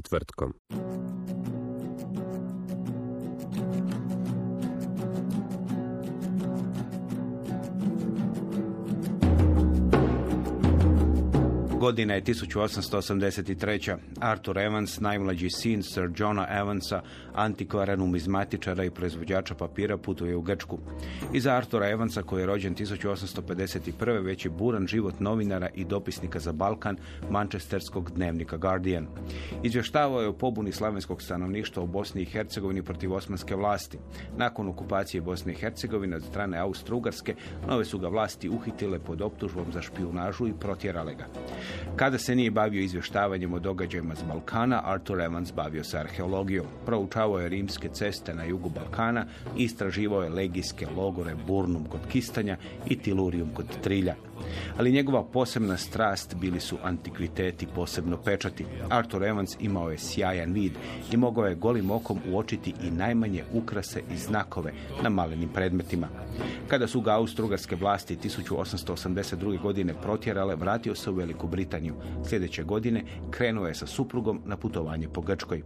Četvrtkom. Godina je 1883. Arthur Evans, najmlađi sin Sir Johna Evansa, antikvara, numizmatičara i proizvođača papira, putuje u Grčku. Iza Artura Evansa, koji je rođen 1851. već je buran život novinara i dopisnika za Balkan, manchesterskog dnevnika Guardian. Izvještavao je o pobuni slavenskog stanovništva u Bosni i Hercegovini protiv osmanske vlasti. Nakon okupacije Bosne i Hercegovine od strane Austro-Ugarske, nove su ga vlasti uhitile pod optužbom za špijunažu i protjerale ga. Kada se nije bavio izvještavanjem o događajima s Balkana, Arthur Evans bavio se arheologijom. Proučavao je rimske ceste na jugu Balkana, istraživao je legijske logore Burnum kod Kistanja i Tilurijum kod Trilja. Ali njegova posebna strast bili su antikviteti, posebno pečati. Arthur Evans imao je sjajan vid i mogao je golim okom uočiti i najmanje ukrase i znakove na malenim predmetima. Kada su ga austrougarske vlasti 1882. godine protjerale, vratio se u Veliku Britaniju. Sljedeće godine krenuo je sa suprugom na putovanje po Grčkoj.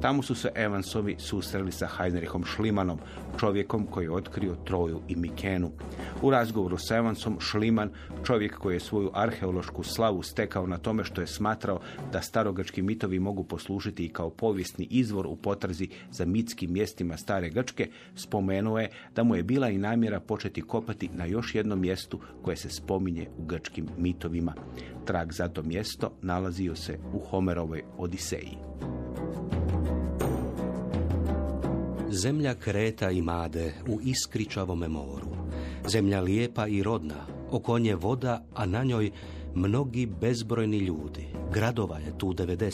Tamo su se Evansovi susreli sa Heinrichom Schlimanom, čovjekom koji je otkrio Troju i Mikenu. U razgovoru s Evansom Schliman, čovjek koji je svoju arheološku slavu stekao na tome što je smatrao da starogački mitovi mogu poslužiti i kao povijesni izvor u potrazi za mitskim mjestima stare Grčke, spomenuo je da mu je bila i namjera početi kopati na još jednom mjestu koje se spominje u grčkim mitovima. Trag za to mjesto nalazio se u Homerovoj Odiseji. Zemlja kreta i made u iskričavome moru. Zemlja lijepa i rodna, oko nje voda, a na njoj mnogi bezbrojni ljudi. Gradova je tu 90.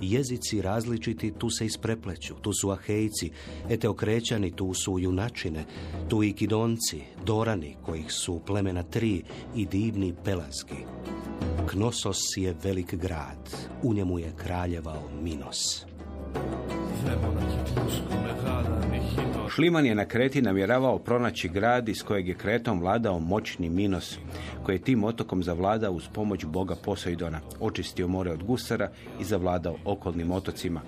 Jezici različiti tu se isprepleću. Tu su Ahejci, Eteokrećani, tu su Junačine, tu i Kidonci, Dorani, kojih su plemena tri i divni Pelanski. Knosos je velik grad. U njemu je kraljevao Minos. Šliman je na Kreti namjeravao pronaći grad iz kojeg je Kretom vladao moćni Minos, koji je tim otokom zavladao uz pomoć boga Poseidona, očistio more od gusara i zavladao okolnim otocima.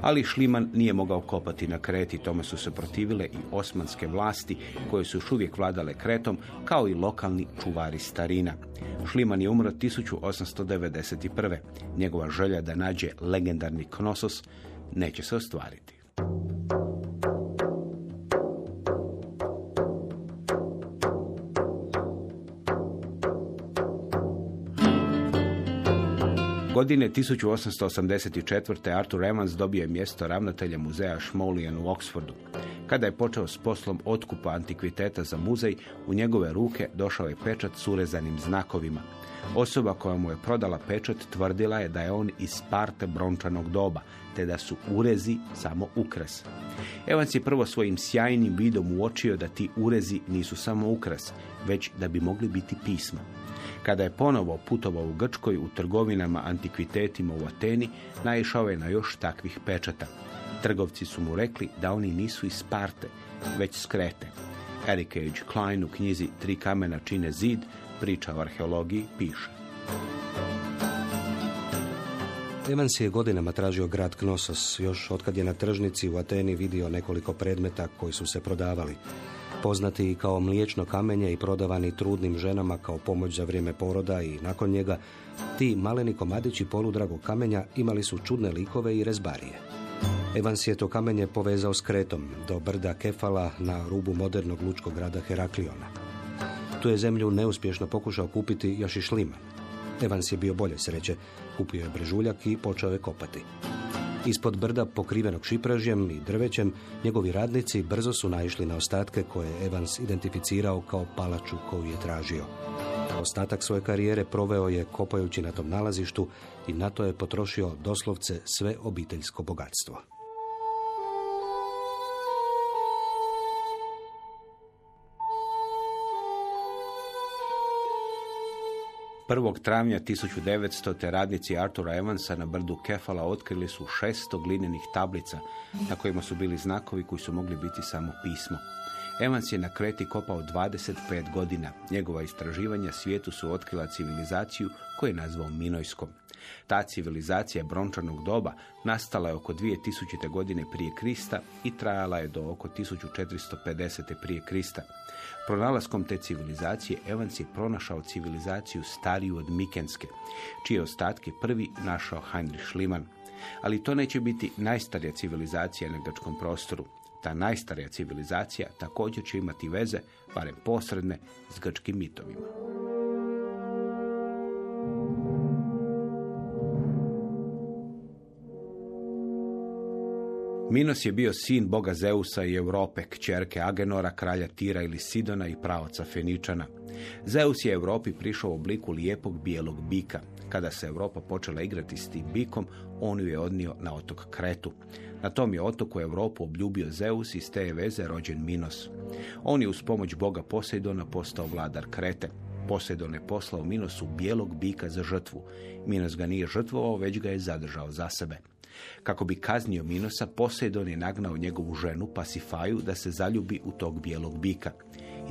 Ali Šliman nije mogao kopati na Kreti, tome su se protivile i osmanske vlasti koje su još uvijek vladale Kretom, kao i lokalni čuvari starina. Šliman je umro 1891. Njegova želja da nađe legendarni Knosos neće se ostvariti. Godine 1884. Arthur Evans dobio je mjesto ravnatelja muzeja Schmolian u Oxfordu. Kada je počeo s poslom otkupa antikviteta za muzej, u njegove ruke došao je pečat s urezanim znakovima. Osoba koja mu je prodala pečat tvrdila je da je on iz Sparte brončanog doba, te da su urezi samo ukras. Evans je prvo svojim sjajnim vidom uočio da ti urezi nisu samo ukras, već da bi mogli biti pisma. Kada je ponovo putovao u Grčkoj u trgovinama antikvitetima u Ateni, naišao je na još takvih pečata. Trgovci su mu rekli da oni nisu iz Sparte, već s Krete. Eric H. Klein u knjizi Tri kamena čine zid, priča o arheologiji, piše. Evans je godinama tražio grad Knosos, još otkad je na tržnici u Ateni vidio nekoliko predmeta koji su se prodavali. Poznati kao mliječno kamenje i prodavani trudnim ženama kao pomoć za vrijeme poroda i nakon njega, ti maleni komadići poludragog kamenja imali su čudne likove i rezbarije. Evans je to kamenje povezao s Kretom do brda Kefala na rubu modernog lučkog grada Herakliona. Tu je zemlju neuspješno pokušao kupiti još i Šliman. Evans je bio bolje sreće, kupio je brežuljak i počeo je kopati. Ispod brda pokrivenog šipražjem i drvećem, njegovi radnici brzo su naišli na ostatke koje je Evans identificirao kao palaču koju je tražio. Ostatak svoje karijere proveo je kopajući na tom nalazištu i na to je potrošio doslovce sve obiteljsko bogatstvo. 1. travnja 1900. radnici Artura Evansa na brdu Kefala otkrili su 600 glinenih tablica na kojima su bili znakovi koji su mogli biti samo pismo. Evans je na Kreti kopao 25 godina. Njegova istraživanja svijetu su otkrila civilizaciju koju je nazvao Minojskom. Ta civilizacija brončanog doba nastala je oko 2000. godine prije Krista i trajala je do oko 1450. prije Krista. Pronalaskom te civilizacije Evans je pronašao civilizaciju stariju od Mikenske, čije ostatke prvi našao Heinrich Schliemann. Ali to neće biti najstarija civilizacija na grčkom prostoru. Ta najstarija civilizacija također će imati veze, barem posredne, s grčkim mitovima. Minos je bio sin boga Zeusa i Europe, kćerke Agenora, kralja Tira ili Sidona i pravaca Feničana. Zeus je Europi prišao u obliku lijepog bijelog bika. Kada se Europa počela igrati s tim bikom, on ju je odnio na otok Kretu. Na tom je otoku Europu obljubio Zeus i s te je veze rođen Minos. On je uz pomoć boga Poseidona postao vladar Krete. Poseidon je poslao Minosu bijelog bika za žrtvu. Minos ga nije žrtvovao, već ga je zadržao za sebe. Kako bi kaznio Minosa, Poseidon je nagnao njegovu ženu Pasifaju da se zaljubi u tog bijelog bika.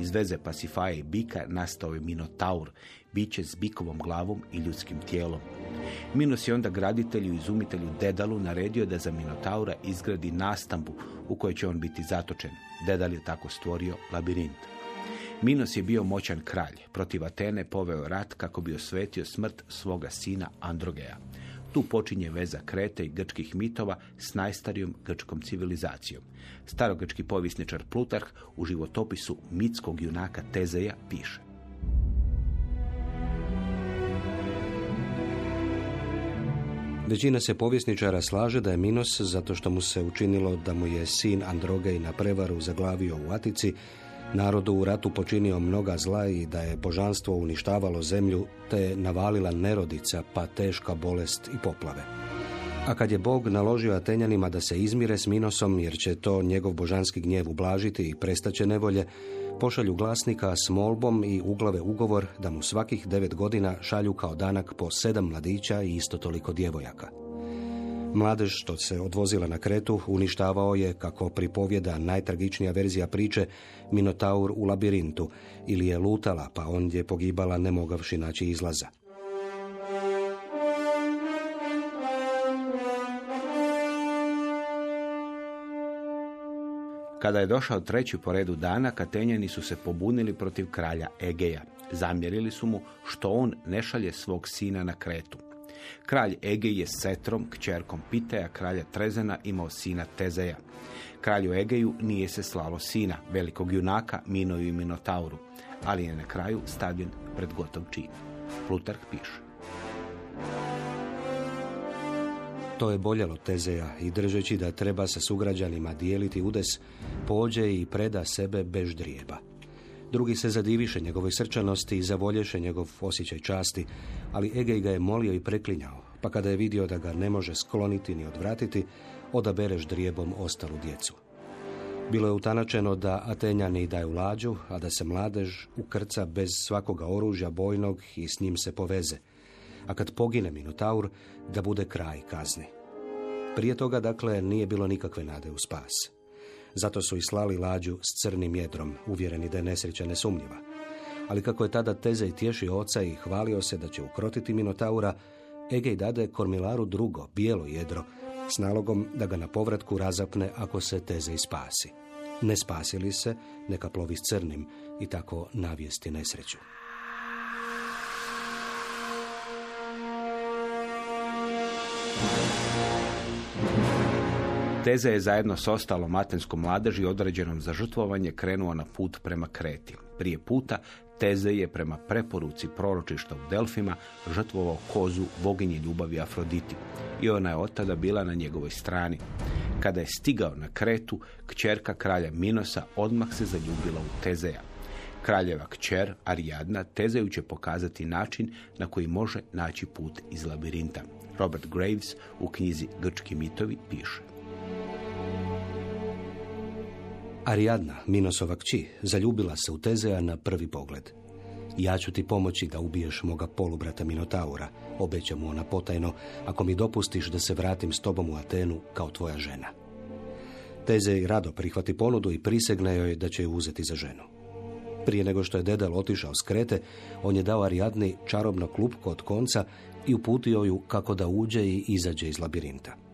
Iz veze Pasifaje i bika nastao je Minotaur, biće s bikovom glavom i ljudskim tijelom. Minos je onda graditelju i izumitelju Dedalu naredio da za Minotaura izgradi nastambu u kojoj će on biti zatočen. Dedal je tako stvorio labirint. Minos je bio moćan kralj. Protiv Atene poveo rat kako bi osvetio smrt svoga sina Androgeja. Tu počinje veza Krete i grčkih mitova s najstarijom grčkom civilizacijom. Starogrčki povisničar Plutarh u životopisu mitskog junaka Tezeja piše. Većina se povjesničara slaže da je Minos, zato što mu se učinilo da mu je sin Androgej na prevaru zaglavio u Atici, narodu u ratu počinio mnoga zla i da je božanstvo uništavalo zemlju, te je navalila nerodica, pa teška bolest i poplave. A kad je Bog naložio Atenjanima da se izmire s Minosom, jer će to njegov božanski gnjev ublažiti i prestaće nevolje, pošalju glasnika s molbom i uglave ugovor da mu svakih devet godina šalju kao danak po sedam mladića i isto toliko djevojaka. Mladež što se odvozila na kretu uništavao je, kako pripovjeda najtragičnija verzija priče, Minotaur u labirintu ili je lutala pa ondje pogibala ne mogavši naći izlaza. Kada je došao treći po redu dana, Katenjani su se pobunili protiv kralja Egeja. Zamjerili su mu što on ne šalje svog sina na kretu. Kralj Egej je Setrom, kćerkom Piteja, kralja Trezena, imao sina Tezeja. Kralju Egeju nije se slalo sina, velikog junaka, Minoju i Minotauru, ali je na kraju stavljen pred gotov čin. Plutarh piše. To je boljelo Tezeja i držeći da treba sa sugrađanima dijeliti udes, pođe i preda sebe bez ždrijeba. Drugi se zadiviše njegovoj srčanosti i zavolješe njegov osjećaj časti, ali Egej ga je molio i preklinjao, pa kada je vidio da ga ne može skloniti ni odvratiti, odabere ždrijebom ostalu djecu. Bilo je utanačeno da Atenjani daju lađu, a da se mladež ukrca bez svakoga oružja bojnog i s njim se poveze, a kad pogine Minotaur, da bude kraj kazni. Prije toga, dakle, nije bilo nikakve nade u spas. Zato su i slali lađu s crnim jedrom, uvjereni da je nesreća nesumnjiva. Ali kako je tada Tezej tješio oca i hvalio se da će ukrotiti Minotaura, Egej dade Kormilaru drugo, bijelo jedro, s nalogom da ga na povratku razapne ako se Tezej spasi. Ne spasili se, neka plovi s crnim i tako navijesti nesreću. Teze je zajedno s ostalom atenskom mladeži određenom za žrtvovanje krenuo na put prema Kreti. Prije puta Teze je prema preporuci proročišta u Delfima žrtvovao kozu boginje ljubavi Afroditi i ona je od tada bila na njegovoj strani. Kada je stigao na Kretu, kćerka kralja Minosa odmah se zaljubila u Tezeja. Kraljeva kćer, Ariadna, Tezeju će pokazati način na koji može naći put iz labirinta. Robert Graves u knjizi Grčki mitovi piše. Ariadna, Minosova kći, zaljubila se u Tezeja na prvi pogled. Ja ću ti pomoći da ubiješ moga polubrata Minotaura, obeća mu ona potajno, ako mi dopustiš da se vratim s tobom u Atenu kao tvoja žena. Tezej rado prihvati ponudu i prisegne joj da će ju uzeti za ženu. Prije nego što je Dedal otišao s Krete, on je dao Ariadni čarobno klupko od konca i uputio ju kako da uđe i izađe iz labirinta.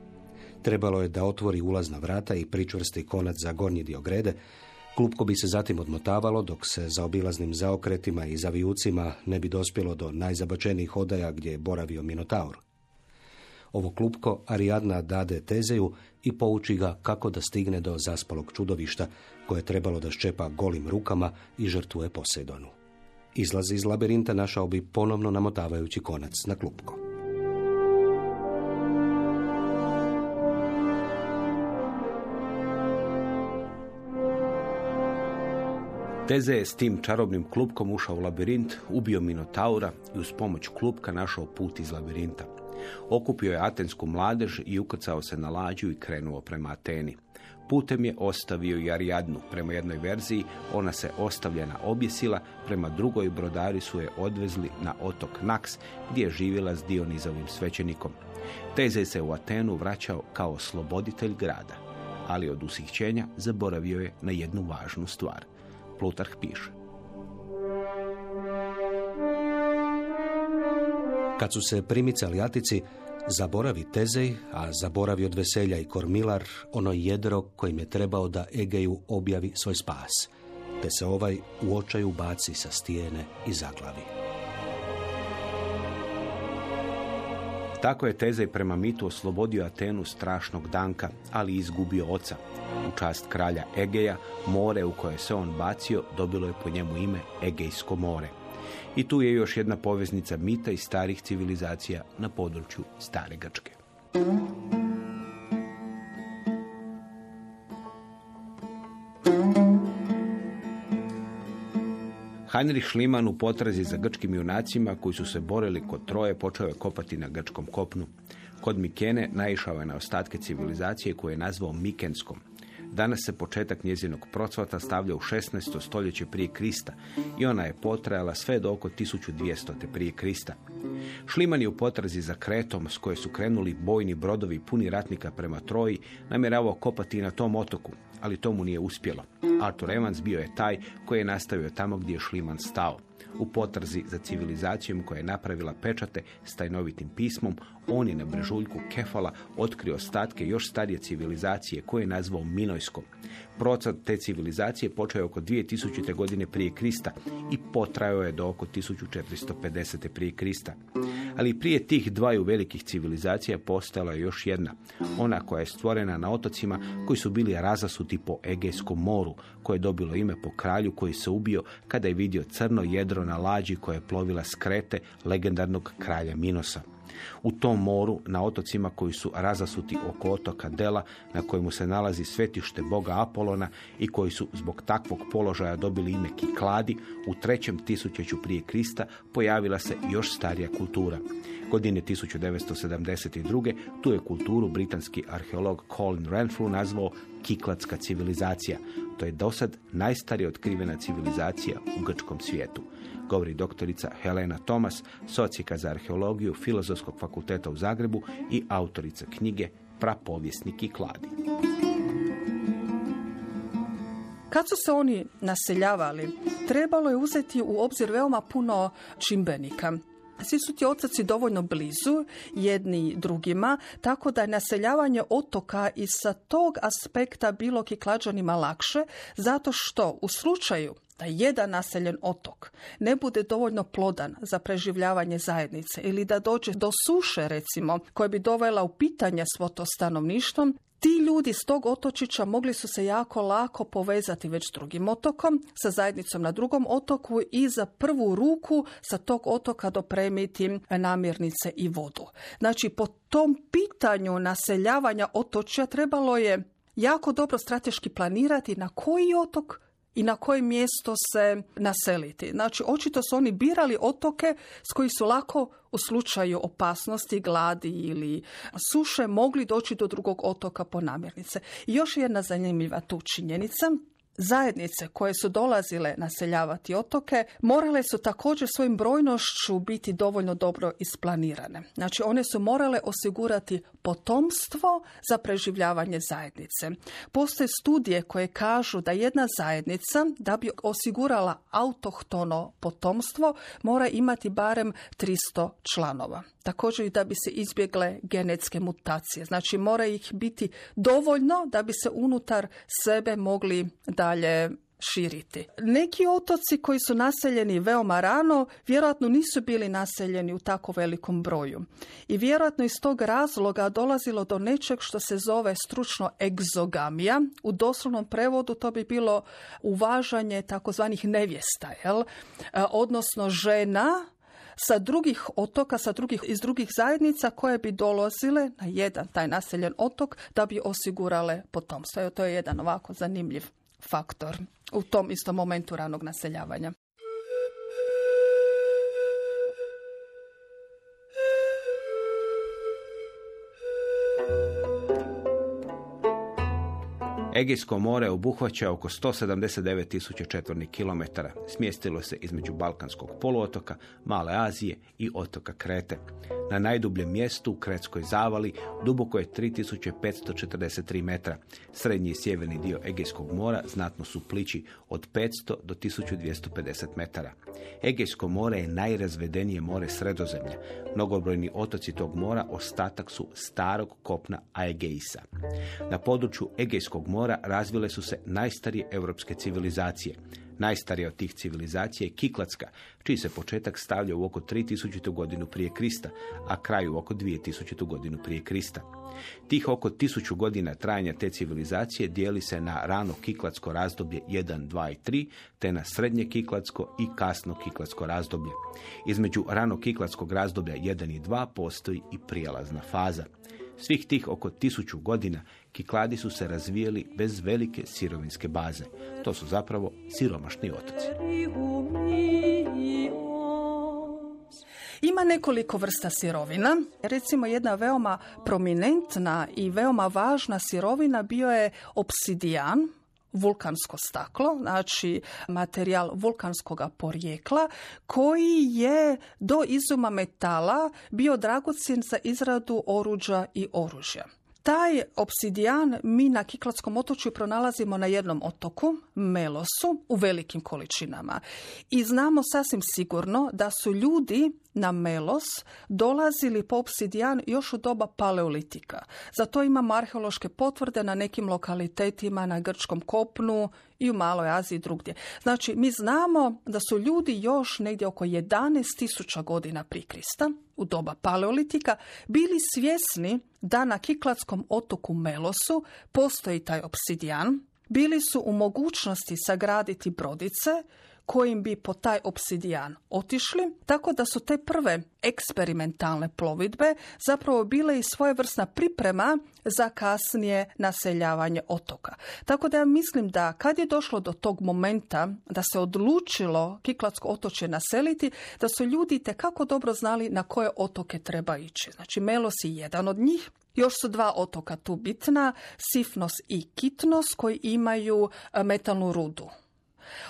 Trebalo je da otvori ulazna vrata i pričvrsti konac za gornji dio grede. Klupko bi se zatim odmotavalo dok se za obilaznim zaokretima i zavijucima ne bi dospjelo do najzabačenijih odaja gdje je boravio Minotaur. Ovo klupko Ariadna dade Tezeju i pouči ga kako da stigne do zaspalog čudovišta koje je trebalo da ščepa golim rukama i žrtvuje Poseidonu. Izlazi iz labirinta našao bi ponovno namotavajući konac na klupko. Teze je s tim čarobnim klupkom ušao u labirint, ubio Minotaura i uz pomoć klupka našao put iz labirinta. Okupio je atensku mladež i ukrcao se na lađu i krenuo prema Ateni. Putem je ostavio i Arijadnu. Prema jednoj verziji ona se ostavljena objesila, prema drugoj brodari su je odvezli na otok Naks gdje je živjela s Dionizovim svećenikom. Teze se u Atenu vraćao kao sloboditelj grada, ali od usihćenja zaboravio je na jednu važnu stvar – Plutarh piše. Kad su se primicali Atici, zaboravi Tezej, a zaboravi od veselja i Kormilar, ono jedro kojim je trebao da Egeju objavi svoj spas, te se ovaj u očaju baci sa stijene i zaglavi. Tako je Tezej prema mitu oslobodio Atenu strašnog danka, ali izgubio oca. U čast kralja Egeja, more u koje se on bacio dobilo je po njemu ime Egejsko more. I tu je još jedna poveznica mita i starih civilizacija na području Stare Grčke. Heinrich Schliemann u potrazi za grčkim junacima koji su se borili kod Troje počeo je kopati na grčkom kopnu. Kod Mikene naišao je na ostatke civilizacije koje je nazvao Mikenskom. Danas se početak njezinog procvata stavlja u 16. stoljeće prije Krista i ona je potrajala sve do oko 1200. prije Krista. Šliman je u potrazi za Kretom s koje su krenuli bojni brodovi puni ratnika prema Troji namjeravao kopati na tom otoku, ali to mu nije uspjelo. Arthur Evans bio je taj koji je nastavio tamo gdje je Šliman stao. U potrazi za civilizacijom koja je napravila pečate s tajnovitim pismom, on je na brežuljku Kefala otkrio ostatke još starije civilizacije koje je nazvao Minojskom. Procad te civilizacije počeo je oko 2000. godine prije Krista i potrajao je do oko 1450. prije Krista. Ali prije tih dvaju velikih civilizacija postojala je još jedna, ona koja je stvorena na otocima koji su bili razasuti po Egejskom moru, koje je dobilo ime po kralju koji se ubio kada je vidio crno jedro na lađi koja je plovila s Krete legendarnog kralja Minosa. U tom moru, na otocima koji su razasuti oko otoka Dela, na kojemu se nalazi svetište boga Apolona i koji su zbog takvog položaja dobili ime Kikladi, u trećem tisućeću prije Krista pojavila se još starija kultura. Godine 1972. tu je kulturu britanski arheolog Colin Renfrew nazvao Kikladska civilizacija. To je dosad najstarija otkrivena civilizacija u grčkom svijetu govori doktorica Helena Tomas, socijka za arheologiju Filozofskog fakulteta u Zagrebu i autorica knjige Prapovjesnik i kladi. Kad su se oni naseljavali, trebalo je uzeti u obzir veoma puno čimbenika. Svi su ti otoci dovoljno blizu jedni drugima, tako da je naseljavanje otoka i sa tog aspekta bilo kiklađanima lakše, zato što u slučaju da jedan naseljen otok ne bude dovoljno plodan za preživljavanje zajednice ili da dođe do suše recimo koja bi dovela u pitanje svo to stanovništvo, Ti ljudi s tog otočića mogli su se jako lako povezati već s drugim otokom, sa zajednicom na drugom otoku i za prvu ruku sa tog otoka dopremiti namirnice i vodu. Znači, po tom pitanju naseljavanja otočja trebalo je jako dobro strateški planirati na koji otok i na koje mjesto se naseliti. Znači, očito su oni birali otoke s koji su lako u slučaju opasnosti, gladi ili suše mogli doći do drugog otoka po namirnice. I još jedna zanimljiva tu činjenica Zajednice koje su dolazile naseljavati otoke morale su također svojim brojnošću biti dovoljno dobro isplanirane. Znači one su morale osigurati potomstvo za preživljavanje zajednice. Postoje studije koje kažu da jedna zajednica da bi osigurala autohtono potomstvo mora imati barem 300 članova. Također i da bi se izbjegle genetske mutacije. Znači mora ih biti dovoljno da bi se unutar sebe mogli dalje širiti. Neki otoci koji su naseljeni veoma rano vjerojatno nisu bili naseljeni u tako velikom broju. I vjerojatno iz tog razloga dolazilo do nečeg što se zove stručno egzogamija. U doslovnom prevodu to bi bilo uvažanje takozvanih nevjesta, jel? E, odnosno žena sa drugih otoka, sa drugih, iz drugih zajednica koje bi dolazile na jedan taj naseljen otok da bi osigurale potomstvo. To je jedan ovako zanimljiv faktor u tom istom momentu ranog naseljavanja. Egejsko more obuhvaća oko 179 tisuća četvornih kilometara. Smjestilo se između Balkanskog poluotoka, Male Azije i otoka Krete. Na najdubljem mjestu u Kretskoj zavali duboko je 3543 metra. Srednji i sjeverni dio Egejskog mora znatno su plići od 500 do 1250 metara. Egejsko more je najrazvedenije more sredozemlja. Mnogobrojni otoci tog mora ostatak su starog kopna Aegeisa. Na području Egejskog mora razvile su se najstarije europske civilizacije. Najstarija od tih civilizacija je Kiklatska, čiji se početak stavlja u oko 3000. godinu prije Krista, a kraj u oko 2000. godinu prije Krista. Tih oko tisuću godina trajanja te civilizacije dijeli se na rano kiklatsko razdoblje 1, 2 i 3, te na srednje kiklatsko i kasno kiklatsko razdoblje. Između rano kiklatskog razdoblja 1 i 2 postoji i prijelazna faza. Svih tih oko tisuću godina Kikladi su se razvijeli bez velike sirovinske baze. To su zapravo siromašni otoci. Ima nekoliko vrsta sirovina. Recimo jedna veoma prominentna i veoma važna sirovina bio je obsidijan, vulkansko staklo, znači materijal vulkanskog porijekla koji je do izuma metala bio dragocjen za izradu oruđa i oružja. Taj obsidijan mi na Kiklatskom otočju pronalazimo na jednom otoku, Melosu, u velikim količinama. I znamo sasvim sigurno da su ljudi na Melos dolazili po obsidijan još u doba paleolitika. Zato imamo arheološke potvrde na nekim lokalitetima na Grčkom kopnu i u Maloj Aziji drugdje. Znači, mi znamo da su ljudi još negdje oko 11.000 godina prije Krista, u doba paleolitika, bili svjesni da na Kiklatskom otoku Melosu postoji taj obsidijan, bili su u mogućnosti sagraditi brodice kojim bi po taj obsidijan otišli, tako da su te prve eksperimentalne plovidbe zapravo bile i svojevrsna priprema za kasnije naseljavanje otoka. Tako da ja mislim da kad je došlo do tog momenta da se odlučilo Kiklatsko otoče naseliti, da su ljudi tekako dobro znali na koje otoke treba ići. Znači Melos je jedan od njih, još su dva otoka tu bitna, Sifnos i Kitnos koji imaju e, metalnu rudu.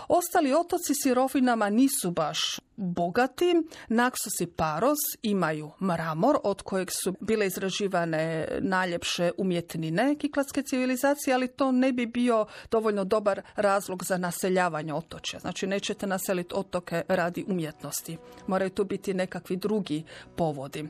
Ostali otoci sirovinama nisu baš bogati. Naksus i Paros imaju mramor od kojeg su bile izraživane najljepše umjetnine kiklatske civilizacije, ali to ne bi bio dovoljno dobar razlog za naseljavanje otočja. Znači nećete naseliti otoke radi umjetnosti. Moraju tu biti nekakvi drugi povodi.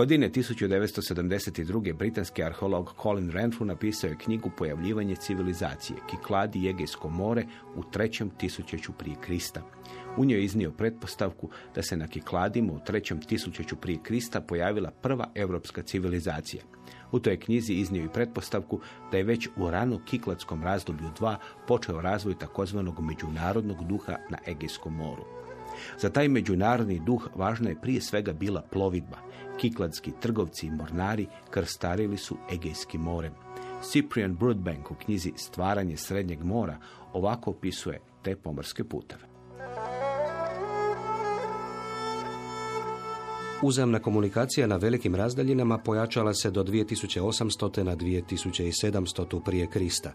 Godine 1972. britanski arheolog Colin Renfrew napisao je knjigu Pojavljivanje civilizacije, Kikladi i Egejsko more u trećem tisućeću prije Krista. U njoj je iznio pretpostavku da se na Kikladima u trećem tisućeću prije Krista pojavila prva europska civilizacija. U toj knjizi iznio i pretpostavku da je već u rano kikladskom razdoblju 2 počeo razvoj takozvanog međunarodnog duha na Egejskom moru. Za taj međunarodni duh važna je prije svega bila plovidba. Kikladski trgovci i mornari krstarili su Egejskim morem. Cyprian Broadbank u knjizi Stvaranje srednjeg mora ovako opisuje te pomorske puteve. Uzemna komunikacija na velikim razdaljinama pojačala se do 2800. na 2700. prije Krista.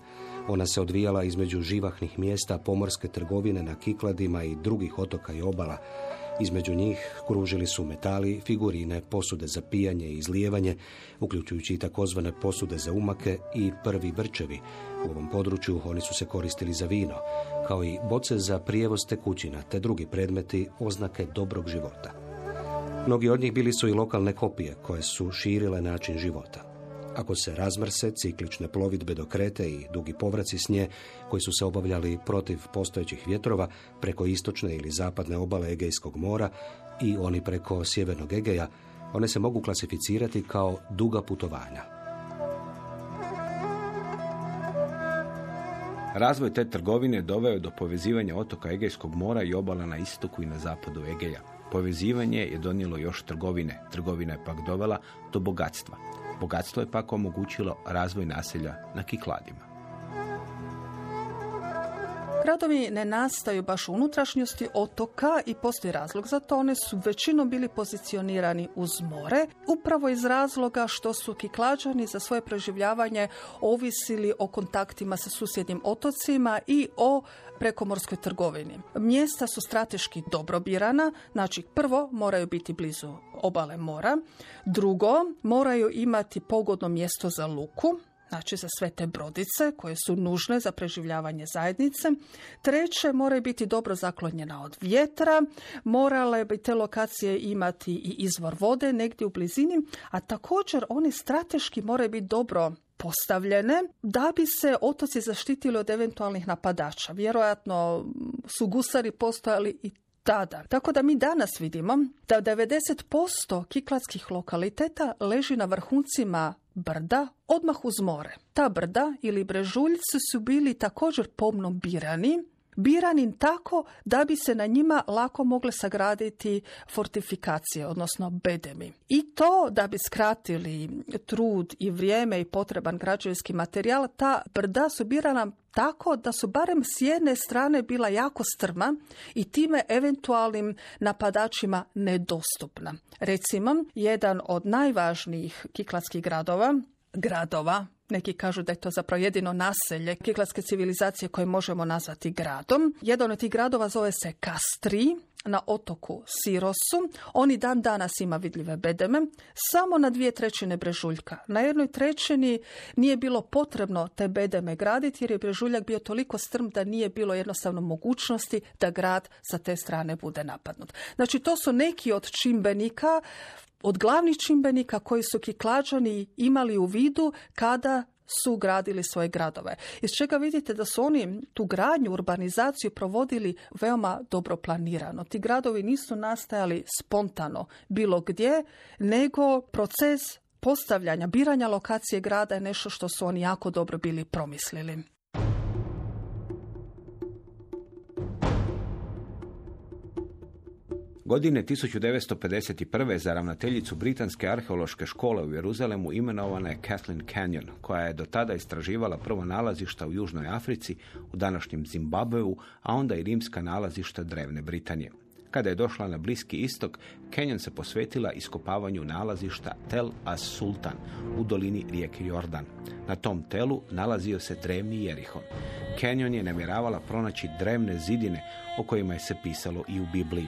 Ona se odvijala između živahnih mjesta pomorske trgovine na Kikladima i drugih otoka i obala. Između njih kružili su metali, figurine, posude za pijanje i izlijevanje, uključujući i takozvane posude za umake i prvi brčevi. U ovom području oni su se koristili za vino, kao i boce za prijevoz tekućina, te drugi predmeti oznake dobrog života. Mnogi od njih bili su i lokalne kopije koje su širile način života. Ako se razmrse, ciklične plovidbe do Krete i dugi povraci s nje, koji su se obavljali protiv postojećih vjetrova preko istočne ili zapadne obale Egejskog mora i oni preko sjevernog Egeja, one se mogu klasificirati kao duga putovanja. Razvoj te trgovine doveo do povezivanja otoka Egejskog mora i obala na istoku i na zapadu Egeja. Povezivanje je donijelo još trgovine. Trgovina je pak dovela do bogatstva. Bogatstvo je pak omogućilo razvoj naselja na Kikladima. Gradovi ne nastaju baš u unutrašnjosti otoka i postoji razlog za to. One su većinom bili pozicionirani uz more, upravo iz razloga što su kiklađani za svoje preživljavanje ovisili o kontaktima sa susjednim otocima i o prekomorskoj trgovini. Mjesta su strateški dobro birana, znači prvo moraju biti blizu obale mora, drugo moraju imati pogodno mjesto za luku, znači za sve te brodice koje su nužne za preživljavanje zajednice. Treće, moraju biti dobro zaklonjena od vjetra, morale bi te lokacije imati i izvor vode negdje u blizini, a također oni strateški moraju biti dobro postavljene da bi se otoci zaštitili od eventualnih napadača. Vjerojatno su gusari postojali i tada. Tako da mi danas vidimo da 90% kiklatskih lokaliteta leži na vrhuncima brda odmah uz more. Ta brda ili brežuljci su bili također pomno birani biranim tako da bi se na njima lako mogle sagraditi fortifikacije, odnosno bedemi. I to da bi skratili trud i vrijeme i potreban građevinski materijal, ta brda su birana tako da su barem s jedne strane bila jako strma i time eventualnim napadačima nedostupna. Recimo, jedan od najvažnijih kiklatskih gradova, gradova neki kažu da je to zapravo jedino naselje kiklatske civilizacije koje možemo nazvati gradom. Jedan od tih gradova zove se Kastri na otoku Sirosu. Oni dan danas ima vidljive bedeme, samo na dvije trećine brežuljka. Na jednoj trećini nije bilo potrebno te bedeme graditi jer je brežuljak bio toliko strm da nije bilo jednostavno mogućnosti da grad sa te strane bude napadnut. Znači to su neki od čimbenika od glavnih čimbenika koji su kiklađani imali u vidu kada su gradili svoje gradove. Iz čega vidite da su oni tu gradnju, urbanizaciju provodili veoma dobro planirano. Ti gradovi nisu nastajali spontano bilo gdje, nego proces postavljanja, biranja lokacije grada je nešto što su oni jako dobro bili promislili. Godine 1951. za ravnateljicu Britanske arheološke škole u Jeruzalemu imenovana je Kathleen Canyon, koja je do tada istraživala prvo nalazišta u Južnoj Africi, u današnjem Zimbabveu, a onda i rimska nalazišta Drevne Britanije. Kada je došla na Bliski istok, Kenyon se posvetila iskopavanju nalazišta Tel as Sultan u dolini rijeke Jordan. Na tom telu nalazio se drevni Jerihon. Kenyon je namjeravala pronaći drevne zidine o kojima je se pisalo i u Bibliji.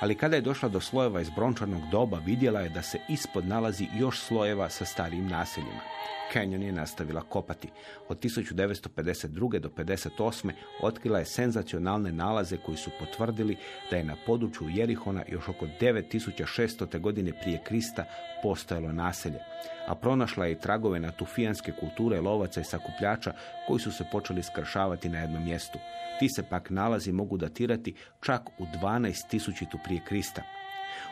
Ali kada je došla do slojeva iz brončanog doba, vidjela je da se ispod nalazi još slojeva sa starijim naseljima. Canyon je nastavila kopati. Od 1952. do 58. otkrila je senzacionalne nalaze koji su potvrdili da je na području Jerihona još oko 9600. godine prije Krista postojalo naselje. A pronašla je i tragove na tufijanske kulture lovaca i sakupljača koji su se počeli skršavati na jednom mjestu. Ti se pak nalazi mogu datirati čak u 12.000 prije Krista.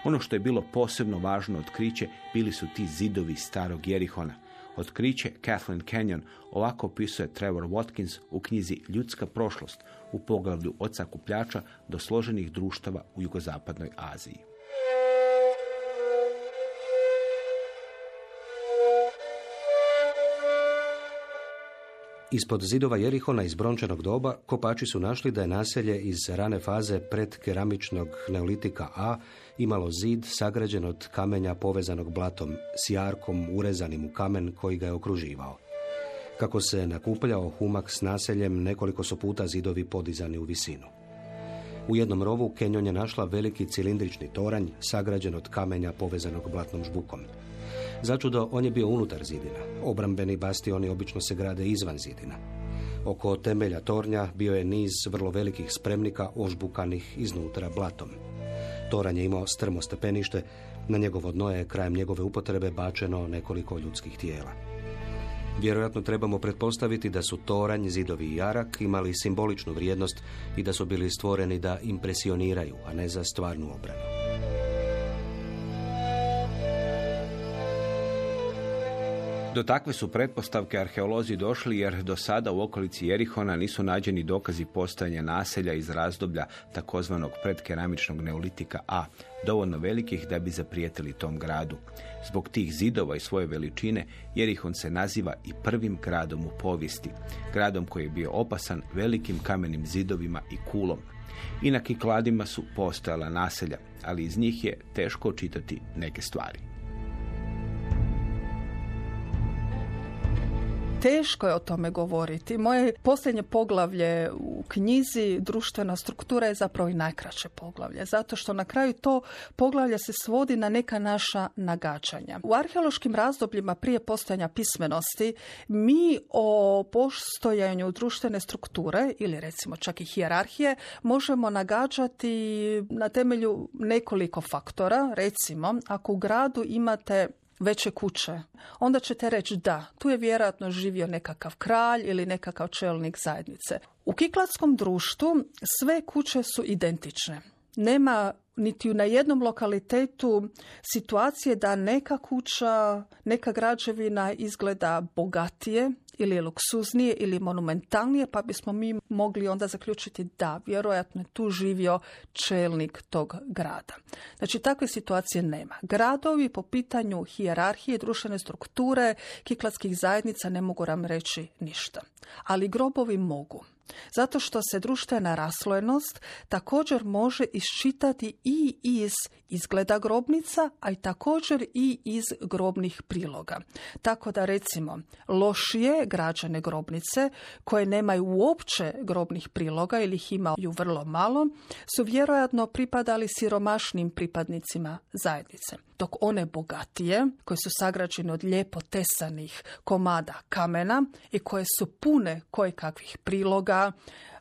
Ono što je bilo posebno važno otkriće bili su ti zidovi starog Jerihona. Otkriće Kathleen Canyon ovako opisuje Trevor Watkins u knjizi Ljudska prošlost u poglavlju od sakupljača do složenih društava u jugozapadnoj Aziji. Ispod zidova Jerihona iz brončanog doba kopači su našli da je naselje iz rane faze predkeramičnog neolitika A imalo zid sagrađen od kamenja povezanog blatom s jarkom urezanim u kamen koji ga je okruživao. Kako se nakupljao humak s naseljem, nekoliko su puta zidovi podizani u visinu. U jednom rovu Kenjon je našla veliki cilindrični toranj sagrađen od kamenja povezanog blatnom žbukom. Začudo, on je bio unutar zidina. Obrambeni bastioni obično se grade izvan zidina. Oko temelja tornja bio je niz vrlo velikih spremnika ožbukanih iznutra blatom. Toranj je imao strmo stepenište, na njegovo dno je krajem njegove upotrebe bačeno nekoliko ljudskih tijela. Vjerojatno trebamo pretpostaviti da su toranj, zidovi i jarak imali simboličnu vrijednost i da su bili stvoreni da impresioniraju, a ne za stvarnu obranu. Do takve su pretpostavke arheolozi došli jer do sada u okolici Jerihona nisu nađeni dokazi postojanja naselja iz razdoblja takozvanog predkeramičnog neolitika A, dovoljno velikih da bi zaprijetili tom gradu. Zbog tih zidova i svoje veličine Jerihon se naziva i prvim gradom u povijesti, gradom koji je bio opasan velikim kamenim zidovima i kulom. I na kikladima su postojala naselja, ali iz njih je teško očitati neke stvari. Teško je o tome govoriti. Moje posljednje poglavlje u knjizi društvena struktura je zapravo i najkraće poglavlje, zato što na kraju to poglavlje se svodi na neka naša nagađanja. U arheološkim razdobljima prije postojanja pismenosti mi o postojanju društvene strukture ili recimo čak i hijerarhije možemo nagađati na temelju nekoliko faktora. Recimo, ako u gradu imate veće kuće, onda ćete reći da, tu je vjerojatno živio nekakav kralj ili nekakav čelnik zajednice. U kiklatskom društvu sve kuće su identične. Nema niti na jednom lokalitetu situacije da neka kuća, neka građevina izgleda bogatije ili luksuznije ili monumentalnije, pa bismo mi mogli onda zaključiti da, vjerojatno je tu živio čelnik tog grada. Znači, takve situacije nema. Gradovi po pitanju hijerarhije, društvene strukture, kiklatskih zajednica ne mogu nam reći ništa. Ali grobovi mogu. Zato što se društvena raslojenost također može iščitati i iz izgleda grobnica, a i također i iz grobnih priloga. Tako da recimo lošije građane grobnice koje nemaju uopće grobnih priloga ili ih imaju vrlo malo su vjerojatno pripadali siromašnim pripadnicima zajednice. Dok one bogatije, koje su sagrađene od lijepo tesanih komada kamena i koje su pune kakvih priloga,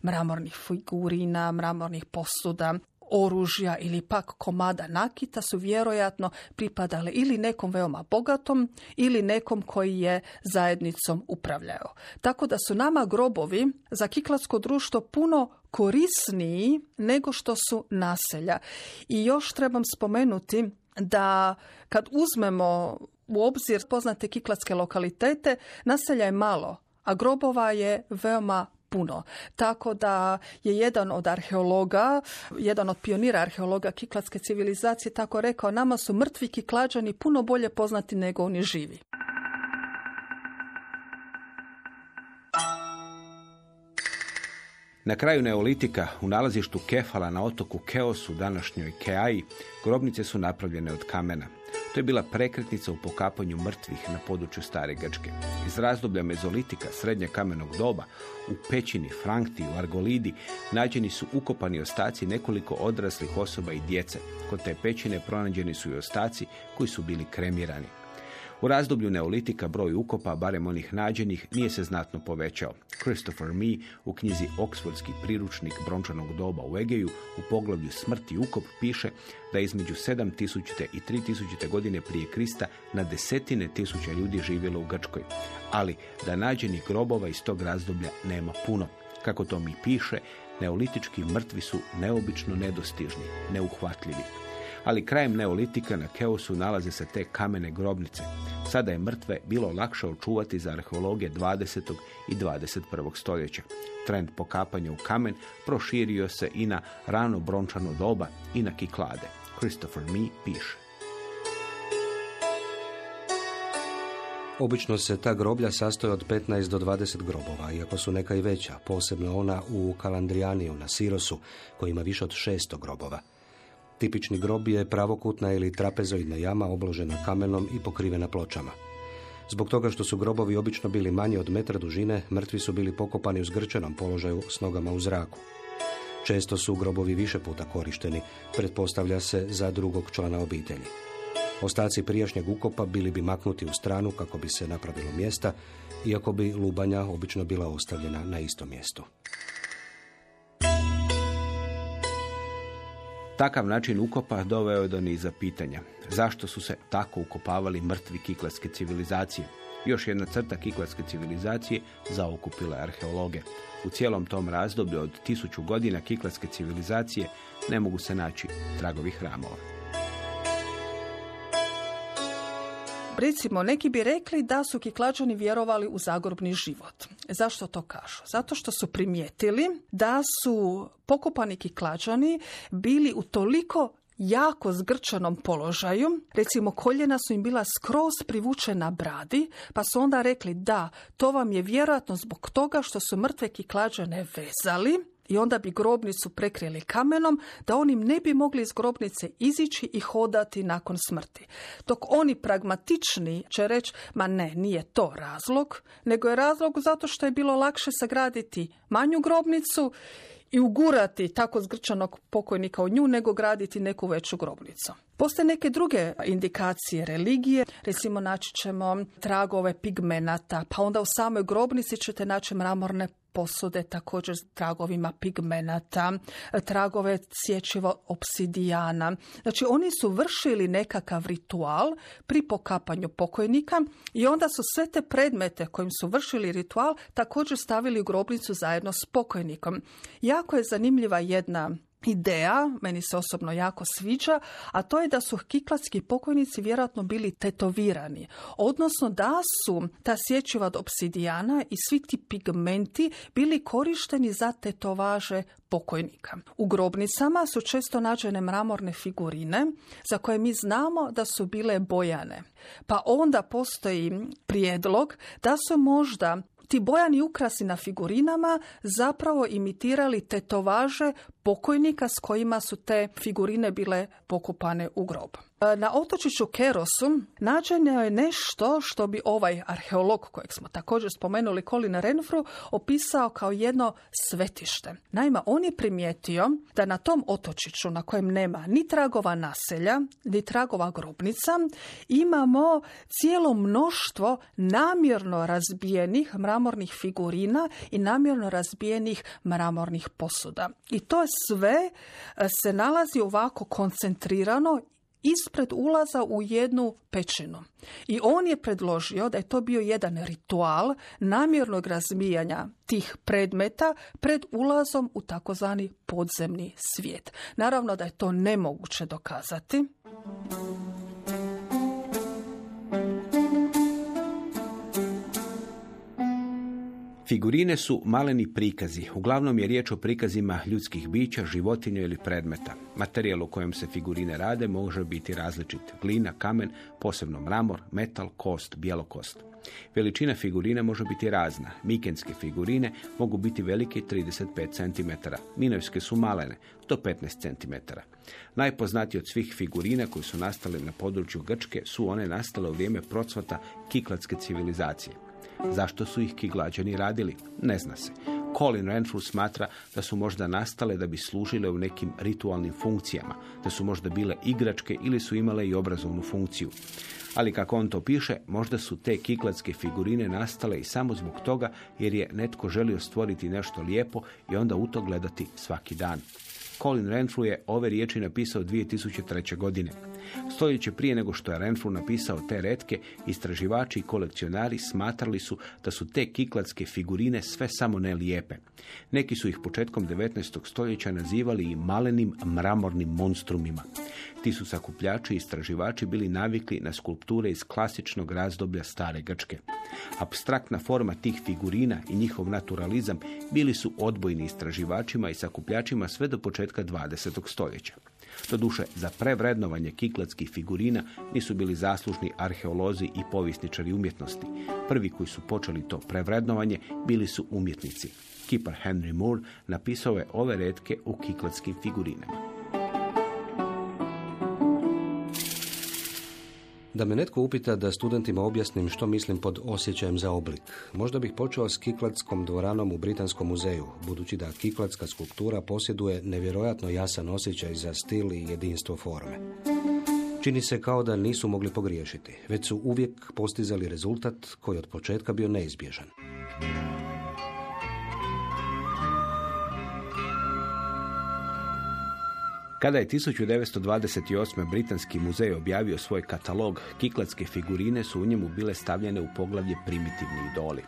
mramornih figurina, mramornih posuda, oružja ili pak komada nakita su vjerojatno pripadale ili nekom veoma bogatom ili nekom koji je zajednicom upravljao. Tako da su nama grobovi za kiklatsko društvo puno korisniji nego što su naselja. I još trebam spomenuti da kad uzmemo u obzir poznate kiklatske lokalitete, naselja je malo, a grobova je veoma puno. Tako da je jedan od arheologa, jedan od pionira arheologa kiklatske civilizacije tako rekao, nama su mrtvi kiklađani puno bolje poznati nego oni živi. Na kraju neolitika u nalazištu Kefala na otoku Keosu, današnjoj Keaji, grobnice su napravljene od kamena. To je bila prekretnica u pokapanju mrtvih na području Stare Grčke. Iz razdoblja mezolitika, srednje kamenog doba, u pećini, frankti, u argolidi, nađeni su ukopani ostaci nekoliko odraslih osoba i djece. Kod te pećine pronađeni su i ostaci koji su bili kremirani. U razdoblju neolitika broj ukopa, barem onih nađenih, nije se znatno povećao. Christopher Mee u knjizi Oksfordski priručnik brončanog doba u Egeju u poglavlju Smrti ukop piše da između 7000. i 3000. godine prije Krista na desetine tisuća ljudi živjelo u Grčkoj, ali da nađenih grobova iz tog razdoblja nema puno. Kako to mi piše, neolitički mrtvi su neobično nedostižni, neuhvatljivi ali krajem neolitika na Keosu nalaze se te kamene grobnice. Sada je mrtve bilo lakše očuvati za arheologe 20. i 21. stoljeća. Trend pokapanja u kamen proširio se i na rano brončano doba i na kiklade. Christopher Mee piše. Obično se ta groblja sastoje od 15 do 20 grobova, iako su neka i veća, posebno ona u Kalandrijaniju na Sirosu, koji ima više od 600 grobova. Tipični grob je pravokutna ili trapezoidna jama obložena kamenom i pokrivena pločama. Zbog toga što su grobovi obično bili manji od metra dužine, mrtvi su bili pokopani u zgrčenom položaju s nogama u zraku. Često su grobovi više puta korišteni, pretpostavlja se za drugog člana obitelji. Ostaci prijašnjeg ukopa bili bi maknuti u stranu kako bi se napravilo mjesta, iako bi lubanja obično bila ostavljena na istom mjestu. Takav način ukopa doveo je do niza pitanja. Zašto su se tako ukopavali mrtvi kiklatske civilizacije? Još jedna crta kiklatske civilizacije zaokupila arheologe. U cijelom tom razdoblju od tisuću godina kiklatske civilizacije ne mogu se naći tragovi hramova. Recimo, neki bi rekli da su kiklađani vjerovali u zagorobni život. Zašto to kažu? Zato što su primijetili da su pokopani kiklađani bili u toliko jako zgrčanom položaju, recimo koljena su im bila skroz privučena bradi, pa su onda rekli da, to vam je vjerojatno zbog toga što su mrtve kiklađane vezali i onda bi grobnicu prekrili kamenom da oni ne bi mogli iz grobnice izići i hodati nakon smrti. Dok oni pragmatični će reći, ma ne, nije to razlog, nego je razlog zato što je bilo lakše sagraditi manju grobnicu i ugurati tako zgrčanog pokojnika u nju nego graditi neku veću grobnicu. Postoje neke druge indikacije religije, recimo naći ćemo tragove pigmenata, pa onda u samoj grobnici ćete naći mramorne posude također s tragovima pigmenata, tragove sječivo obsidijana. Znači oni su vršili nekakav ritual pri pokapanju pokojnika i onda su sve te predmete kojim su vršili ritual također stavili u grobnicu zajedno s pokojnikom. Jako je zanimljiva jedna ideja, meni se osobno jako sviđa, a to je da su kiklatski pokojnici vjerojatno bili tetovirani. Odnosno da su ta sječiva od obsidijana i svi ti pigmenti bili korišteni za tetovaže pokojnika. U grobnicama su često nađene mramorne figurine za koje mi znamo da su bile bojane. Pa onda postoji prijedlog da su možda ti bojani ukrasi na figurinama zapravo imitirali tetovaže pokojnika s kojima su te figurine bile pokupane u grob. E, na otočiću Kerosu nađeno je nešto što bi ovaj arheolog kojeg smo također spomenuli Colin Renfru opisao kao jedno svetište. Naime, on je primijetio da na tom otočiću na kojem nema ni tragova naselja, ni tragova grobnica, imamo cijelo mnoštvo namjerno razbijenih mramornih figurina i namjerno razbijenih mramornih posuda. I to sve e, se nalazi ovako koncentrirano ispred ulaza u jednu pećinu. I on je predložio da je to bio jedan ritual namjernog razmijanja tih predmeta pred ulazom u takozvani podzemni svijet. Naravno da je to nemoguće dokazati. Figurine su maleni prikazi. Uglavnom je riječ o prikazima ljudskih bića, životinja ili predmeta. Materijal u kojem se figurine rade može biti različit. Glina, kamen, posebno mramor, metal, kost, bjelokost. Veličina figurine može biti razna. Mikenske figurine mogu biti velike 35 cm. Minojske su malene, do 15 cm. Najpoznatiji od svih figurina koji su nastale na području Grčke su one nastale u vrijeme procvata kiklatske civilizacije. Zašto su ih kiglađani radili? Ne zna se. Colin Renfrew smatra da su možda nastale da bi služile u nekim ritualnim funkcijama, da su možda bile igračke ili su imale i obrazovnu funkciju. Ali kako on to piše, možda su te kiklatske figurine nastale i samo zbog toga jer je netko želio stvoriti nešto lijepo i onda u to gledati svaki dan. Colin Renfrew je ove riječi napisao 2003. godine. Stoljeće prije nego što je Renfrew napisao te retke, istraživači i kolekcionari smatrali su da su te kiklatske figurine sve samo ne lijepe. Neki su ih početkom 19. stoljeća nazivali i malenim mramornim monstrumima. Ti su sakupljači i istraživači bili navikli na skulpture iz klasičnog razdoblja stare Grčke. Abstraktna forma tih figurina i njihov naturalizam bili su odbojni istraživačima i sakupljačima sve do početka 20. stoljeća. Doduše, za prevrednovanje kiklatskih figurina nisu bili zaslužni arheolozi i povjesničari umjetnosti. Prvi koji su počeli to prevrednovanje bili su umjetnici. Kipar Henry Moore napisao je ove redke u kiklatskim figurinama. Da me netko upita da studentima objasnim što mislim pod osjećajem za oblik. Možda bih počeo s Kiklatskom dvoranom u Britanskom muzeju, budući da Kiklatska skulptura posjeduje nevjerojatno jasan osjećaj za stil i jedinstvo forme. Čini se kao da nisu mogli pogriješiti, već su uvijek postizali rezultat koji od početka bio neizbježan. Kada je 1928. Britanski muzej objavio svoj katalog, kiklatske figurine su u njemu bile stavljene u poglavlje primitivni idoli.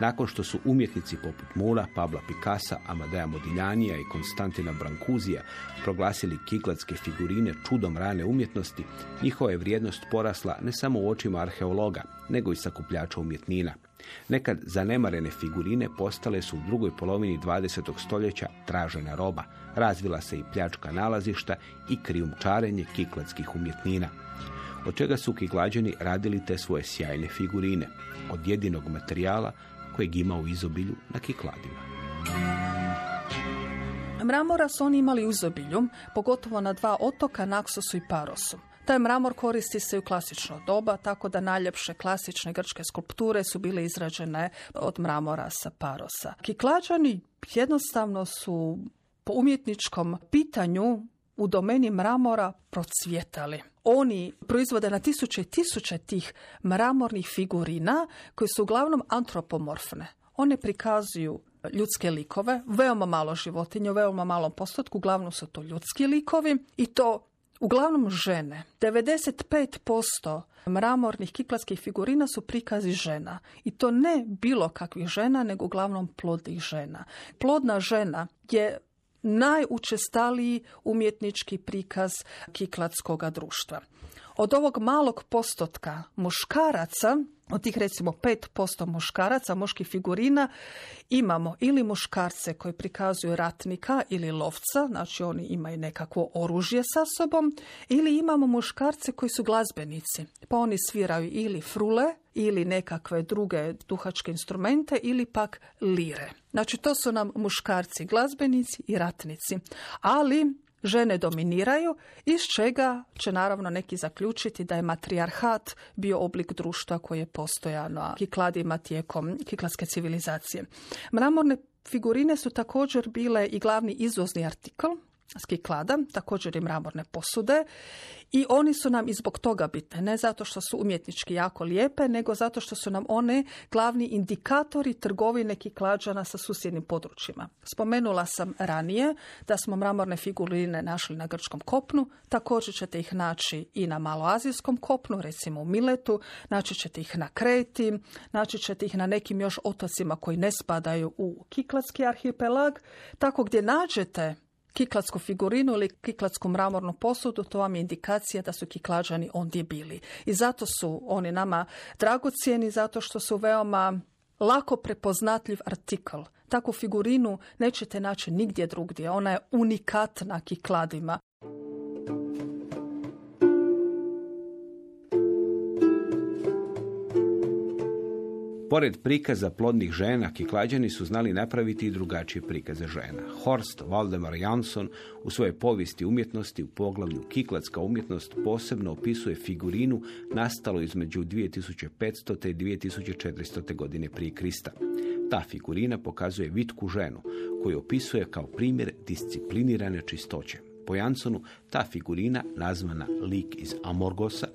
Nakon što su umjetnici poput Mura, Pabla Picasa, Amadea Modiljanija i Konstantina Brankuzija proglasili kiklatske figurine čudom rane umjetnosti, njihova je vrijednost porasla ne samo u očima arheologa, nego i sakupljača umjetnina. Nekad zanemarene figurine postale su u drugoj polovini 20. stoljeća tražena roba. Razvila se i pljačka nalazišta i krijumčarenje kiklatskih umjetnina. Od čega su kiglađani radili te svoje sjajne figurine? Od jedinog materijala kojeg ima u izobilju na kikladima. Mramora su oni imali u izobilju, pogotovo na dva otoka, Naksosu i Parosu. Taj mramor koristi se u klasično doba, tako da najljepše klasične grčke skulpture su bile izrađene od mramora sa Parosa. Kiklađani jednostavno su po umjetničkom pitanju u domeni mramora procvjetali. Oni proizvode na tisuće i tisuće tih mramornih figurina koji su uglavnom antropomorfne. One prikazuju ljudske likove, veoma malo životinje, u veoma malom postotku, uglavnom su to ljudski likovi i to uglavnom žene. 95% mramornih kiklatskih figurina su prikazi žena. I to ne bilo kakvih žena, nego uglavnom plodnih žena. Plodna žena je najučestaliji umjetnički prikaz kiklatskog društva. Od ovog malog postotka muškaraca, od tih recimo 5% muškaraca, muških figurina, imamo ili muškarce koji prikazuju ratnika ili lovca, znači oni imaju nekakvo oružje sa sobom, ili imamo muškarce koji su glazbenici, pa oni sviraju ili frule, ili nekakve druge duhačke instrumente, ili pak lire. Znači to su nam muškarci, glazbenici i ratnici. Ali žene dominiraju, iz čega će naravno neki zaključiti da je matrijarhat bio oblik društva koji je postojao na kikladima tijekom kikladske civilizacije. Mramorne figurine su također bile i glavni izvozni artikl skiklada, također i mramorne posude i oni su nam i zbog toga bitne, ne zato što su umjetnički jako lijepe, nego zato što su nam one glavni indikatori trgovine kiklađana sa susjednim područjima. Spomenula sam ranije da smo mramorne figurine našli na grčkom kopnu, također ćete ih naći i na maloazijskom kopnu, recimo u Miletu, naći ćete ih na Kreti, naći ćete ih na nekim još otocima koji ne spadaju u kiklatski arhipelag, tako gdje nađete kiklatsku figurinu ili kiklatsku mramornu posudu, to vam je indikacija da su kiklađani ondje bili. I zato su oni nama dragocjeni, zato što su veoma lako prepoznatljiv artikl. Takvu figurinu nećete naći nigdje drugdje. Ona je unikatna kikladima. Pored prikaza plodnih žena, kiklađani su znali napraviti i drugačije prikaze žena. Horst Waldemar Jansson u svojoj povijesti umjetnosti u poglavlju Kiklatska umjetnost posebno opisuje figurinu nastalu između 2500. i 2400. godine prije Krista. Ta figurina pokazuje vitku ženu koju opisuje kao primjer disciplinirane čistoće. Po Jansonu ta figurina, nazvana lik iz Amorgosa,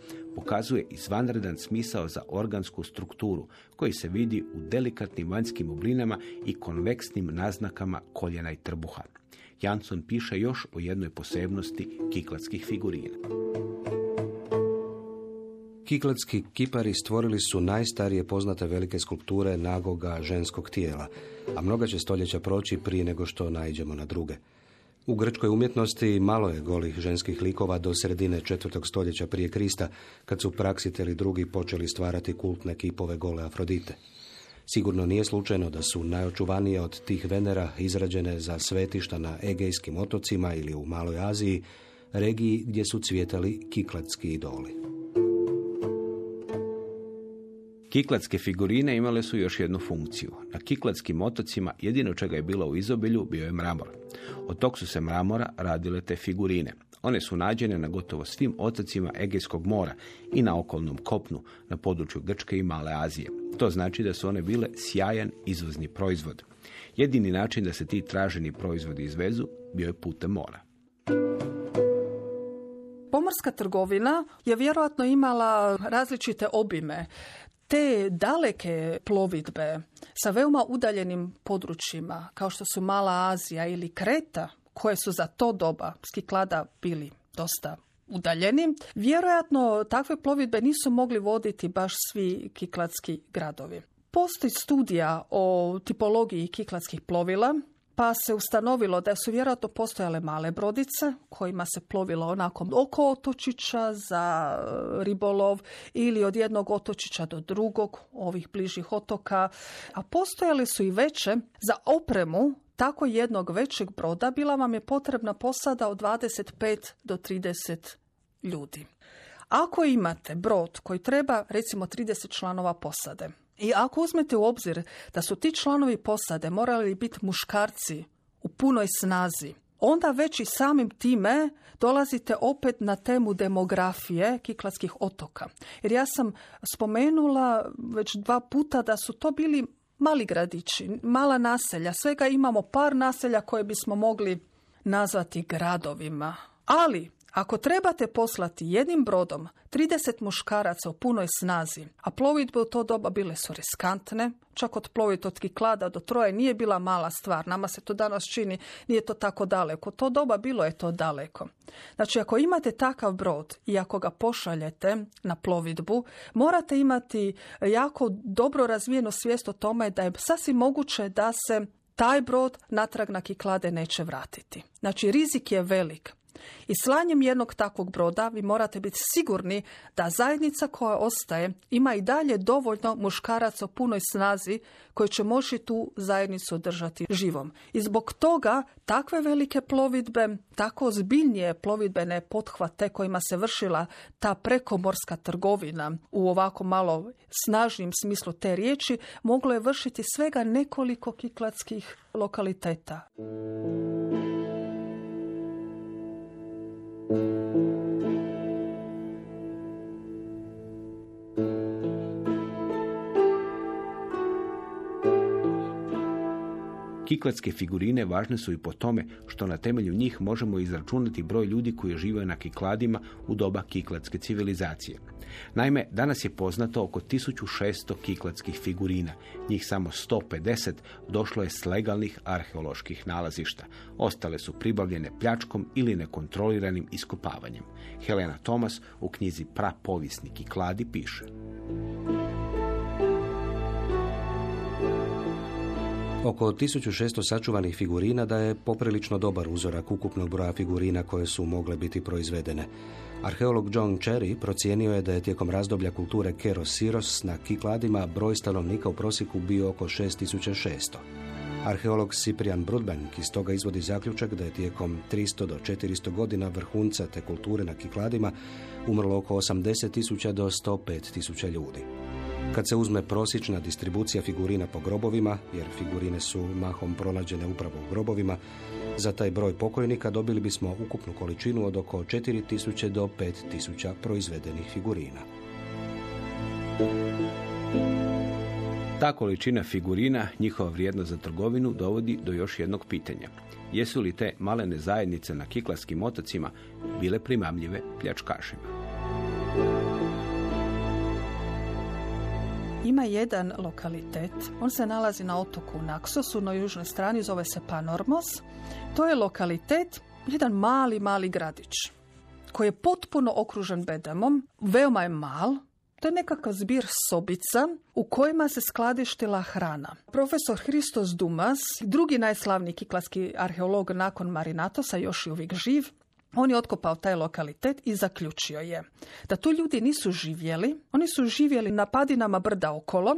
pokazuje izvanredan smisao za organsku strukturu koji se vidi u delikatnim vanjskim oblinama i konveksnim naznakama koljena i trbuha. Janson piše još o jednoj posebnosti kiklatskih figurina. Kiklatski kipari stvorili su najstarije poznate velike skulpture nagoga ženskog tijela, a mnoga će stoljeća proći prije nego što naiđemo na druge. U grčkoj umjetnosti malo je golih ženskih likova do sredine četvrtog stoljeća prije Krista, kad su praksiteli drugi počeli stvarati kultne kipove gole Afrodite. Sigurno nije slučajno da su najočuvanije od tih venera izrađene za svetišta na Egejskim otocima ili u Maloj Aziji, regiji gdje su cvjetali kiklatski idoli. Kiklatske figurine imale su još jednu funkciju. Na kiklatskim otocima jedino čega je bilo u izobilju bio je mramor. Od tog su se mramora radile te figurine. One su nađene na gotovo svim otocima Egejskog mora i na okolnom kopnu na području Grčke i Male Azije. To znači da su one bile sjajan izvozni proizvod. Jedini način da se ti traženi proizvodi izvezu bio je putem mora. Pomorska trgovina je vjerojatno imala različite obime te daleke plovidbe sa veoma udaljenim područjima, kao što su Mala Azija ili Kreta, koje su za to doba Skiklada bili dosta udaljeni, vjerojatno takve plovidbe nisu mogli voditi baš svi kiklatski gradovi. Postoji studija o tipologiji kiklatskih plovila pa se ustanovilo da su vjerojatno postojale male brodice kojima se plovilo onako oko otočića za e, ribolov ili od jednog otočića do drugog ovih bližih otoka, a postojale su i veće za opremu tako jednog većeg broda bila vam je potrebna posada od 25 do 30 ljudi. Ako imate brod koji treba recimo 30 članova posade, i ako uzmete u obzir da su ti članovi posade morali biti muškarci u punoj snazi, onda već i samim time dolazite opet na temu demografije kiklatskih otoka. Jer ja sam spomenula već dva puta da su to bili mali gradići, mala naselja. Svega imamo par naselja koje bismo mogli nazvati gradovima. Ali ako trebate poslati jednim brodom 30 muškaraca u punoj snazi, a plovidbe u to doba bile su riskantne, čak od ploviti od Kiklada do Troje nije bila mala stvar, nama se to danas čini, nije to tako daleko. To doba bilo je to daleko. Znači, ako imate takav brod i ako ga pošaljete na plovidbu, morate imati jako dobro razvijenu svijest o tome da je sasvim moguće da se taj brod natrag na Kiklade neće vratiti. Znači, rizik je velik. I slanjem jednog takvog broda vi morate biti sigurni da zajednica koja ostaje ima i dalje dovoljno muškaraca u punoj snazi koji će moći tu zajednicu držati živom. I zbog toga takve velike plovidbe, tako ozbiljnije plovidbene pothvate kojima se vršila ta prekomorska trgovina u ovako malo snažnim smislu te riječi, moglo je vršiti svega nekoliko kiklatskih lokaliteta. thank you Kiklatske figurine važne su i po tome što na temelju njih možemo izračunati broj ljudi koji žive na kikladima u doba kiklatske civilizacije. Naime, danas je poznato oko 1600 kiklatskih figurina. Njih samo 150 došlo je s legalnih arheoloških nalazišta. Ostale su pribavljene pljačkom ili nekontroliranim iskopavanjem. Helena Thomas u knjizi Prapovisni kikladi piše. Oko 1600 sačuvanih figurina da je poprilično dobar uzorak ukupnog broja figurina koje su mogle biti proizvedene. Arheolog John Cherry procijenio je da je tijekom razdoblja kulture Keros Siros na Kikladima broj stanovnika u prosjeku bio oko 6600. Arheolog Cyprian Brudbank iz toga izvodi zaključak da je tijekom 300 do 400 godina vrhunca te kulture na Kikladima umrlo oko 80.000 do 105.000 ljudi. Kad se uzme prosječna distribucija figurina po grobovima, jer figurine su mahom pronađene upravo u grobovima, za taj broj pokojnika dobili bismo ukupnu količinu od oko 4000 do 5000 proizvedenih figurina. Ta količina figurina, njihova vrijednost za trgovinu, dovodi do još jednog pitanja. Jesu li te malene zajednice na kiklarskim otocima bile primamljive pljačkašima? Ima jedan lokalitet, on se nalazi na otoku Naksosu, na južnoj strani, zove se Panormos. To je lokalitet, jedan mali, mali gradić, koji je potpuno okružen bedemom, veoma je mal, to je nekakav zbir sobica u kojima se skladištila hrana. Profesor Hristos Dumas, drugi najslavniji kiklarski arheolog nakon Marinatosa, još je uvijek živ, on je otkopao taj lokalitet i zaključio je da tu ljudi nisu živjeli, oni su živjeli na padinama brda okolo,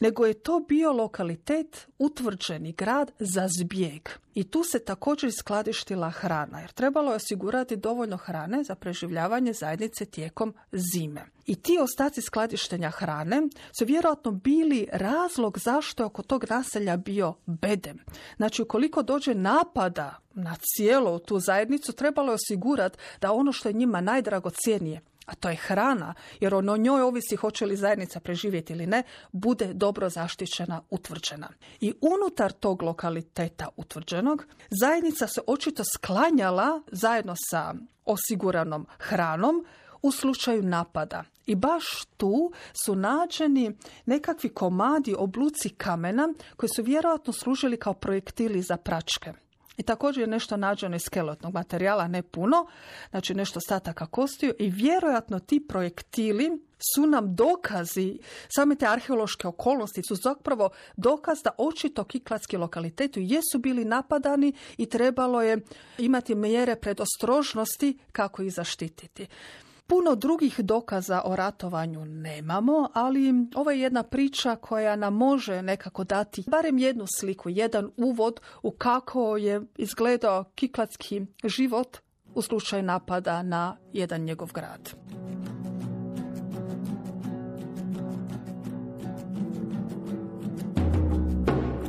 nego je to bio lokalitet, utvrđeni grad za zbjeg. I tu se također skladištila hrana, jer trebalo je osigurati dovoljno hrane za preživljavanje zajednice tijekom zime. I ti ostaci skladištenja hrane su vjerojatno bili razlog zašto je oko tog naselja bio bedem. Znači, ukoliko dođe napada na cijelu tu zajednicu, trebalo je osigurati da ono što je njima najdragocjenije, a to je hrana, jer ono njoj ovisi hoće li zajednica preživjeti ili ne, bude dobro zaštićena, utvrđena. I unutar tog lokaliteta utvrđenog, zajednica se očito sklanjala zajedno sa osiguranom hranom u slučaju napada. I baš tu su nađeni nekakvi komadi obluci kamena koji su vjerojatno služili kao projektili za pračke. I također je nešto nađeno iz skeletnog materijala, ne puno, znači nešto stataka kostiju i vjerojatno ti projektili su nam dokazi, same te arheološke okolnosti su zapravo dokaz da očito kiklatski lokaliteti jesu bili napadani i trebalo je imati mjere predostrožnosti kako ih zaštititi. Puno drugih dokaza o ratovanju nemamo, ali ovo je jedna priča koja nam može nekako dati barem jednu sliku, jedan uvod u kako je izgledao kiklatski život u slučaju napada na jedan njegov grad.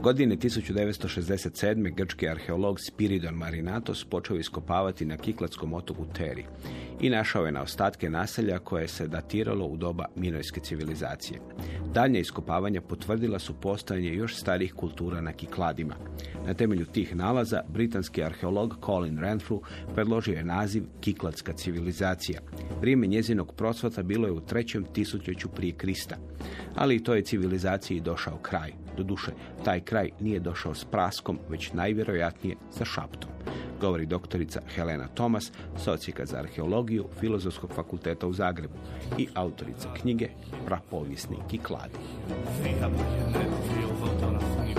Godine 1967. grčki arheolog Spiridon Marinatos počeo iskopavati na kiklatskom otoku Teri i našao je na ostatke naselja koje se datiralo u doba minojske civilizacije. Daljnje iskopavanja potvrdila su postojanje još starih kultura na Kikladima. Na temelju tih nalaza britanski arheolog Colin Renfrew predložio je naziv Kikladska civilizacija. Vrijeme njezinog procvata bilo je u trećem tisućeću prije Krista, ali i toj civilizaciji došao kraj. Doduše, taj kraj nije došao s praskom, već najvjerojatnije sa šaptom govori doktorica Helena Tomas, socijka za arheologiju Filozofskog fakulteta u Zagrebu i autorica knjige Prapovijesni Kikladi.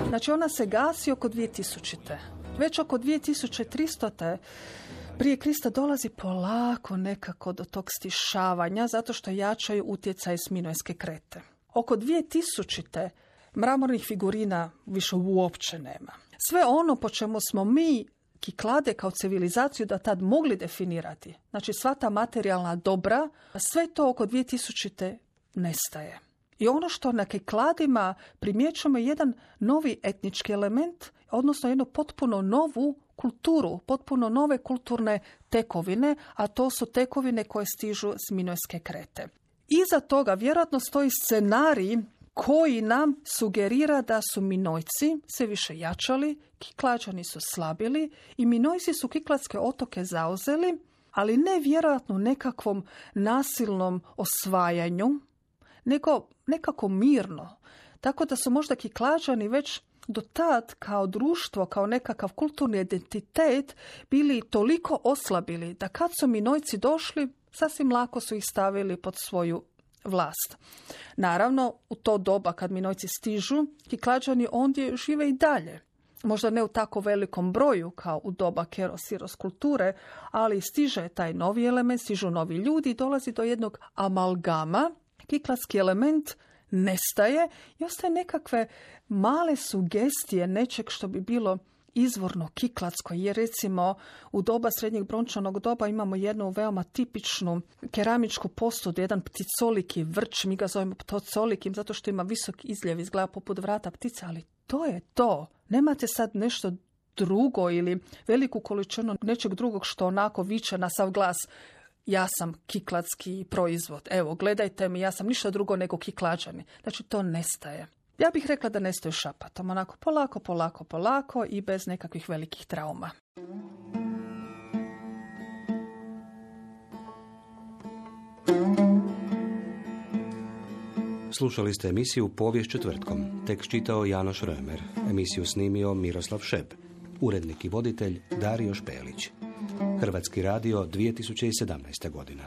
Znači ona se gasi oko 2000. Već oko 2300. prije Krista dolazi polako nekako do tog stišavanja zato što jačaju utjecaj s Minojske krete. Oko 2000. mramornih figurina više uopće nema. Sve ono po čemu smo mi Kiklade kao civilizaciju da tad mogli definirati. Znači sva ta materijalna dobra, sve to oko 2000. nestaje. I ono što na Kikladima primjećujemo je jedan novi etnički element, odnosno jednu potpuno novu kulturu, potpuno nove kulturne tekovine, a to su tekovine koje stižu s Minojske krete. Iza toga vjerojatno stoji scenarij koji nam sugerira da su Minojci se više jačali, Kiklačani su slabili i Minojci su Kiklatske otoke zauzeli, ali ne vjerojatno nekakvom nasilnom osvajanju, nego nekako mirno. Tako da su možda Kiklačani već do tad kao društvo, kao nekakav kulturni identitet bili toliko oslabili da kad su Minojci došli, sasvim lako su ih stavili pod svoju vlast. Naravno, u to doba kad minojci stižu, kiklađani ondje žive i dalje. Možda ne u tako velikom broju kao u doba kerosiros kulture, ali stiže taj novi element, stižu novi ljudi i dolazi do jednog amalgama. Kiklatski element nestaje i ostaje nekakve male sugestije nečeg što bi bilo izvorno kiklatsko, jer recimo u doba srednjeg brončanog doba imamo jednu veoma tipičnu keramičku posudu, jedan pticoliki vrč, mi ga zovemo ptocolikim zato što ima visok izljev, izgleda poput vrata ptice, ali to je to. Nemate sad nešto drugo ili veliku količinu nečeg drugog što onako viče na sav glas ja sam kiklatski proizvod. Evo, gledajte mi, ja sam ništa drugo nego kiklađani. Znači, to nestaje. Ja bih rekla da nestaje šapatom, onako polako, polako, polako i bez nekakvih velikih trauma. Slušali ste emisiju Povijest četvrtkom. Tekst čitao Janoš Römer. Emisiju snimio Miroslav Šeb. Urednik i voditelj Dario Špelić. Hrvatski radio 2017. godina.